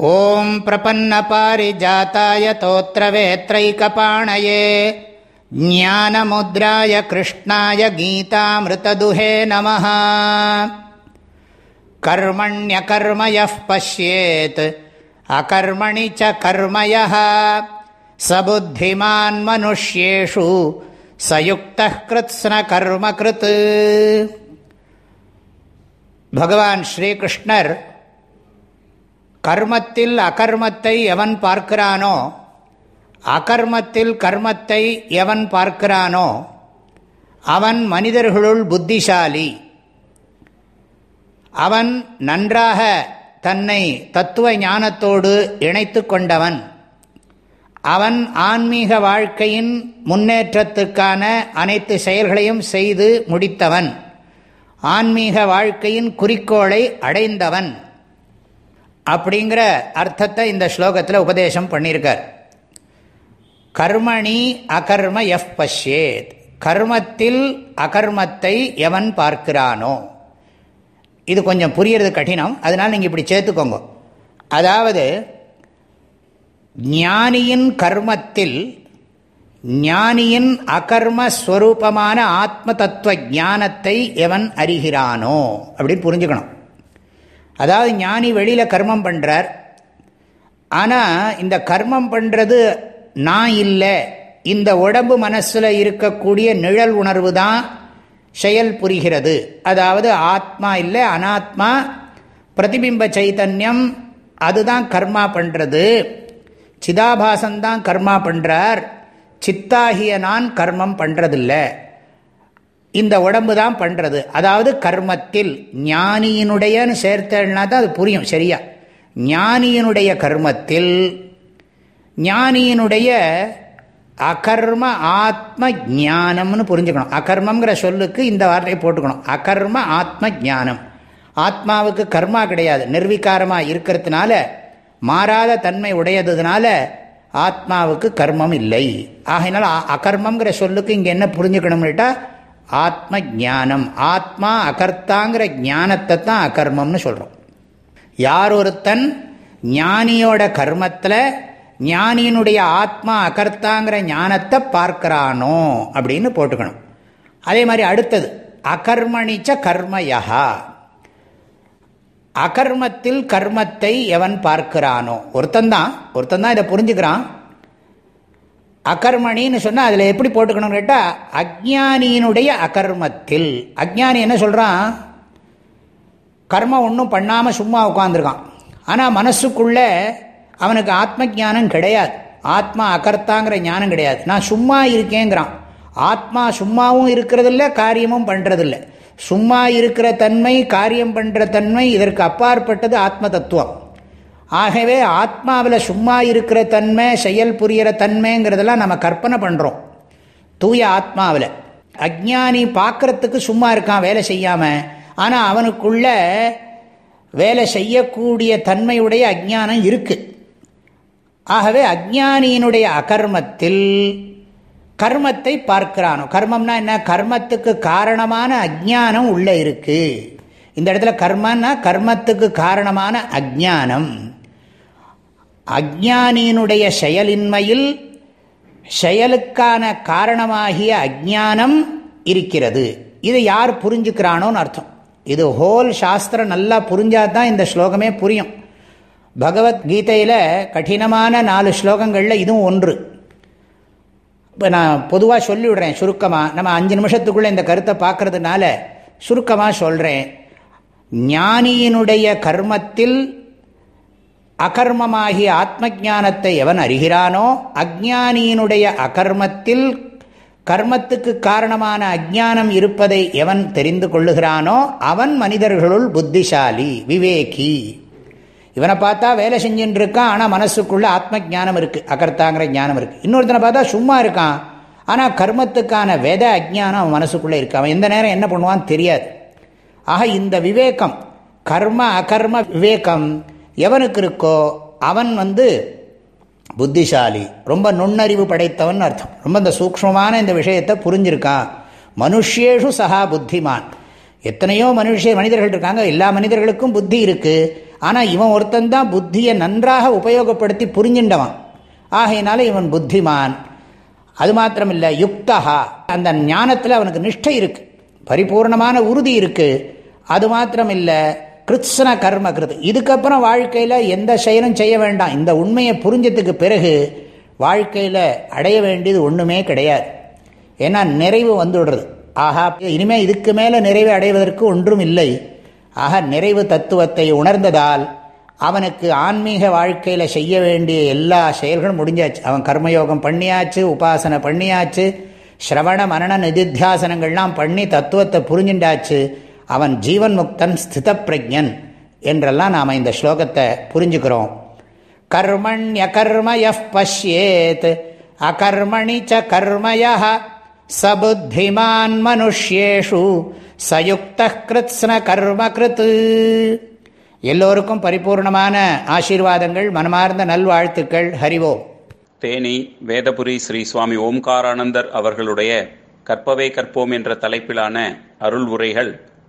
ஓம் பிரபன்ன பாரிஜாத்தாய தோத்திரவேத்ரைக்கபாணயே ஞானமுத்ராய கிருஷ்ணாய கீதாமிருத்ததுஹே நம கர்மண்யகர்மய பசியேத் அகர்மணி ச கர்மய சபுத்திமான் மனுஷ்யேஷு சயுக்திருத்ஸ்ன கர்மகிருத் பகவான் ஸ்ரீகிருஷ்ணர் கர்மத்தில் அகர்மத்தை எவன் பார்க்கிறானோ அகர்மத்தில் கர்மத்தை எவன் பார்க்கிறானோ அவன் மனிதர்களுள் புத்திசாலி. அவன் நன்றாக தன்னை தத்துவ ஞானத்தோடு இணைத்து கொண்டவன். அவன் ஆன்மீக வாழ்க்கையின் முன்னேற்றத்துக்கான அனைத்து செயல்களையும் செய்து முடித்தவன். ஆன்மீக வாழ்க்கையின் குறிக்கோளை அடைந்தவன். அப்படிங்கிற அர்த்தத்தை இந்த ஸ்லோகத்தில் உபதேசம் பண்ணியிருக்கார். கர்மணி அகர்ம எஃப் பஷ்யேத். கர்மத்தில் அகர்மத்தை எவன் பார்க்கிறானோ. இது கொஞ்சம் புரியறது கடினம். அதனால் நீங்கள் இப்படி சேர்த்துக்கோங்க. அதாவது ஞானியின் கர்மத்தில் ஞானியின் அகர்மஸ்வரூபமான ஆத்ம தத்துவ ஞானத்தை எவன் அறிகிறானோ அப்படின்னு புரிஞ்சுக்கணும். அதாவது ஞானி வெளியில் கர்மம் பண்ணுறார் ஆனால் இந்த கர்மம் பண்ணுறது நான் இல்லை. இந்த உடம்பு மனசில் இருக்கக்கூடிய நிழல் உணர்வு தான் செயல் புரிகிறது. அதாவது ஆத்மா இல்லை அனாத்மா பிரதிபிம்ப சைத்தன்யம் அதுதான் கர்மா பண்ணுறது சிதாபாசந்தான் கர்மா பண்ணுறார் சித்தாகிய நான் கர்மம் பண்ணுறதில்லை இந்த உடம்பு தான் பண்ணுறது அதாவது கர்மத்தில் ஞானியினுடையன்னு சேர்த்தேன்னா தான் அது புரியும் சரியா? ஞானியினுடைய கர்மத்தில் ஞானியினுடைய அகர்ம ஆத்ம ஜானம்னு புரிஞ்சுக்கணும். அகர்மங்கிற சொல்லுக்கு இந்த வார்த்தையை போட்டுக்கணும். அகர்ம ஆத்ம ஜானம் ஆத்மாவுக்கு கர்மா கிடையாது. நிர்வீகாரமாக இருக்கிறதுனால மாறாத தன்மை உடையதுனால ஆத்மாவுக்கு கர்மம் இல்லை. ஆகையினால அகர்மங்கிற சொல்லுக்கு இங்கே என்ன புரிஞ்சுக்கணும்னுட்டா ஆத்ம ஜானம் ஆத்மா அகர்த்தாங்கிற ஞானத்தை தான் அகர்மம்னு சொல்கிறோம் யார் ஒருத்தன் ஞானியோட கர்மத்தில் ஞானியினுடைய ஆத்மா அகர்த்தாங்கிற ஞானத்தை பார்க்கிறானோ அப்படின்னு போட்டுக்கணும். அதே மாதிரி அடுத்தது அகர்மணிச்ச கர்மயா அகர்மத்தில் கர்மத்தை எவன் பார்க்கிறானோ? ஒருத்தன் தான். ஒருத்தன் தான் இதை புரிஞ்சுக்கிறான். அகர்மணின்னு சொன்னால் அதில் எப்படி போட்டுக்கணும்னு கேட்டால் அஜானியினுடைய அகர்மத்தில். அஜானி என்ன சொல்கிறான் கர்மம் ஒன்றும் பண்ணாமல் சும்மா உட்காந்துருக்கான் ஆனால் மனசுக்குள்ளே அவனுக்கு ஆத்ம ஜானம் கிடையாது. ஆத்மா அகர்த்தாங்கிற ஞானம் கிடையாது. நான் சும்மா இருக்கேங்கிறான். ஆத்மா சும்மாவும் இருக்கிறதில்ல காரியமும் பண்ணுறதில்ல சும்மா இருக்கிற தன்மை காரியம் பண்ணுற தன்மை இதற்கு அப்பாற்பட்டது ஆத்ம தத்துவம். ஆகவே ஆத்மாவில் சும்மா இருக்கிற தன்மை செயல் புரிகிற தன்மைங்கிறதெல்லாம் நம்ம கற்பனை பண்ணுறோம் தூய ஆத்மாவில். அஜ்ஞானி பார்க்குறதுக்கு சும்மா இருக்கான் வேலை செய்யாமல் ஆனால் அவனுக்குள்ள வேலை செய்யக்கூடிய தன்மையுடைய அஜ்ஞானம் இருக்குது ஆகவே அஜ்ஞானியினுடைய அகர்மத்தில் கர்மத்தை பார்க்கிறானோ. கர்மம்னா என்ன? கர்மத்துக்கு காரணமான அஜ்ஞானம் உள்ளே இருக்குது இந்த இடத்துல கர்மன்னா கர்மத்துக்கு காரணமான அஜ்ஞானம். அஜானியினுடைய செயலின்மையில் செயலுக்கான காரணமாகிய அஜானம் இருக்கிறது. இதை யார் புரிஞ்சுக்கிறானோன்னு அர்த்தம். இது ஹோல் சாஸ்திரம் நல்லா புரிஞ்சாதான் இந்த ஸ்லோகமே புரியும். பகவத்கீதையில் கடினமான நாலு ஸ்லோகங்களில் இதுவும் ஒன்று. இப்போ நான் பொதுவாக சொல்லிவிடுறேன் சுருக்கமாக நம்ம அஞ்சு நிமிஷத்துக்குள்ளே இந்த கருத்தை பார்க்கறதுனால சுருக்கமாக சொல்கிறேன் ஞானியினுடைய கர்மத்தில் அகர்மமாகிய ஆத்ம ஜானத்தை எவன் அறிகிறானோ அஜானியினுடைய அகர்மத்தில் கர்மத்துக்கு காரணமான அஜானம் இருப்பதை எவன் தெரிந்து கொள்ளுகிறானோ அவன் மனிதர்களுள் புத்திசாலி விவேகி. இவனை பார்த்தா வேலை செஞ்சுட்டு இருக்கான் ஆனால் மனசுக்குள்ளே ஆத்ம ஜானம் இருக்குது அகர்த்தாங்கிற ஞானம் இருக்குது இன்னொருத்தனை பார்த்தா சும்மா இருக்கான் ஆனால் கர்மத்துக்கான வெத அஜானம் அவன் மனசுக்குள்ளே இருக்கு. அவன் எந்த நேரம் என்ன பண்ணுவான்னு தெரியாது. ஆக இந்த விவேகம் கர்ம அகர்ம விவேகம் எவனுக்கு இருக்கோ அவன் வந்து புத்திசாலி. ரொம்ப நுண்ணறிவு படைத்தவன் அர்த்தம். ரொம்ப இந்த சூக்மமான இந்த விஷயத்தை புரிஞ்சிருக்கான். மனுஷேஷு சகா புத்திமான். எத்தனையோ மனுஷ மனிதர்கள் இருக்காங்க. எல்லா மனிதர்களுக்கும் புத்தி இருக்குது ஆனால் இவன் ஒருத்தந்தான் புத்தியை நன்றாக உபயோகப்படுத்தி புரிஞ்சின்றவன். ஆகையினால இவன் புத்திமான். அது மாத்திரமில்லை யுக்தகா அந்த ஞானத்தில் அவனுக்கு நிஷ்டை இருக்குது பரிபூர்ணமான உறுதி இருக்குது அது மாத்திரம் இல்லை கிருத்ஸ்ன கர்ம கிருத். இதுக்கப்புறம் வாழ்க்கையில் எந்த செயலும் செய்ய வேண்டாம். இந்த உண்மையை புரிஞ்சதுக்கு பிறகு வாழ்க்கையில் அடைய வேண்டியது ஒன்றுமே கிடையாது. ஏன்னா நிறைவு வந்துடுறது. ஆஹா இனிமேல் இதுக்கு மேலே நிறைவை அடைவதற்கு ஒன்றும் இல்லை. ஆக நிறைவு தத்துவத்தை உணர்ந்ததால் அவனுக்கு ஆன்மீக வாழ்க்கையில் செய்ய வேண்டிய எல்லா செயல்களும் முடிஞ்சாச்சு. அவன் கர்மயோகம் பண்ணியாச்சு உபாசனை பண்ணியாச்சு ஸ்ரவண மரண நிதித்தியாசனங்கள்லாம் பண்ணி தத்துவத்தை புரிஞ்சுண்டாச்சு அவன் ஜீவன் முக்தன் ஸ்தித பிரஜன் என்றெல்லாம் நாம் இந்த ஸ்லோகத்தை புரிஞ்சுக்கிறோம். கர்மண்ய கர்மய பஷ்யேத். அகர்மணி ச கர்மய சபுத்திமான் மனுஷ்யேஷு. சயுக்த கிருத்ஸ்ன கர்ம கிருத் எல்லோருக்கும் பரிபூர்ணமான ஆசீர்வாதங்கள் மனமார்ந்த நல்வாழ்த்துக்கள். ஹரிவோம் தேனி வேதபுரி ஸ்ரீ சுவாமி ஓம்காரானந்தர் அவர்களுடைய கற்பவே கற்போம் என்ற தலைப்பிலான அருள் உரைகள்